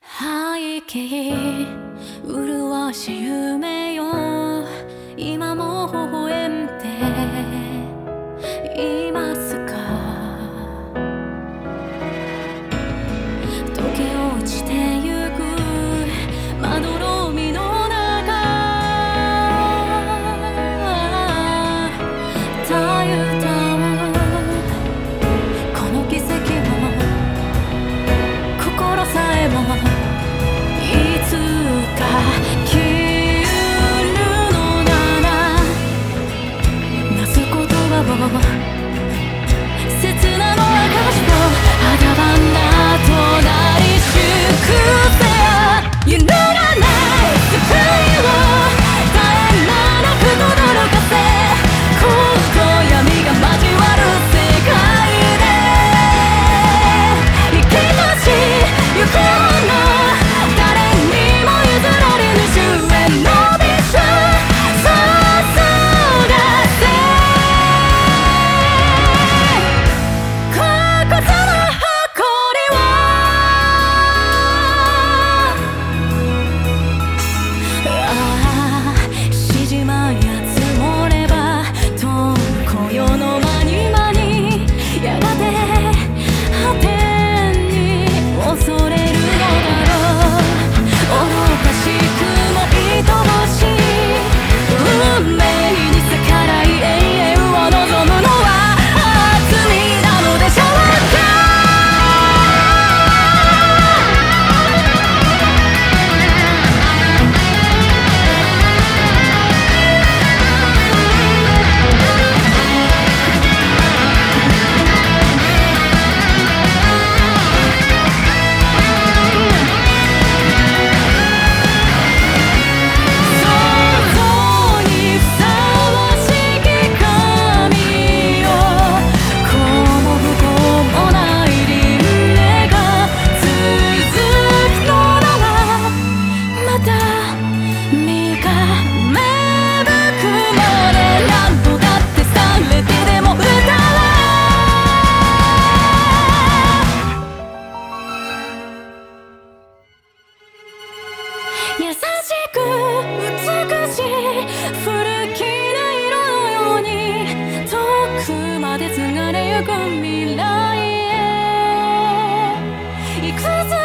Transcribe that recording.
背景麗し夢よ。今も微笑つまで継がれゆく未来へ。行くぞ